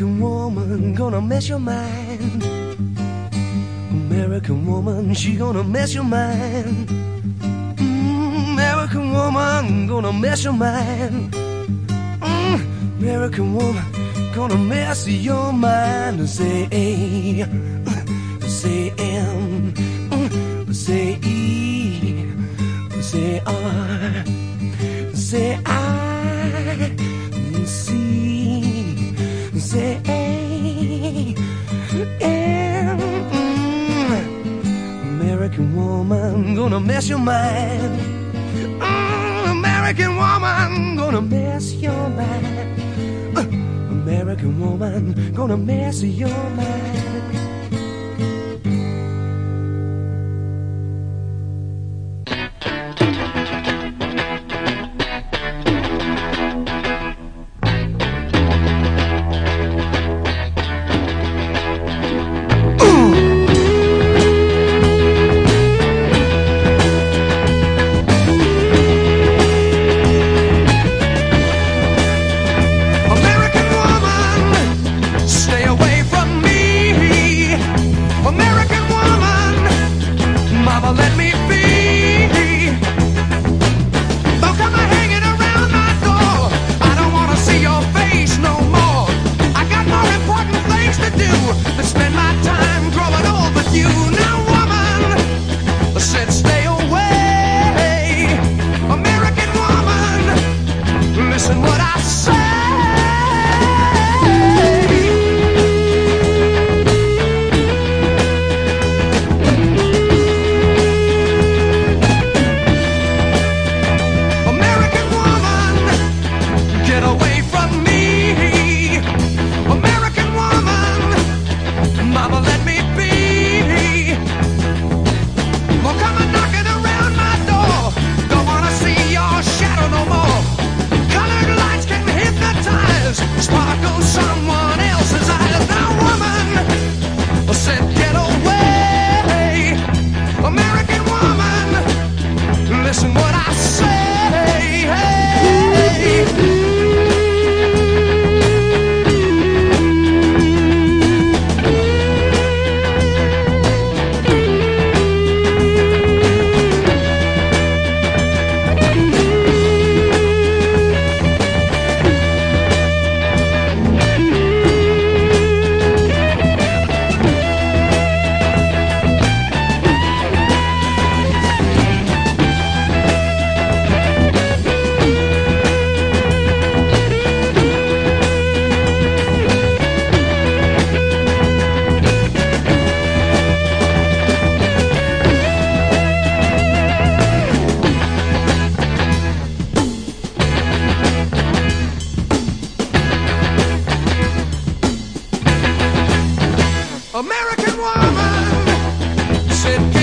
American woman gonna mess your mind. American woman, she gonna mess your mind. Mm, American woman gonna mess your mind. Mm, American woman gonna mess your mind. Say A, say M, mm, say E, say R, say I, American woman gonna mess your mind. Mm, American woman gonna mess your mind. Uh, American woman gonna mess your mind. and what I say. American woman. Said,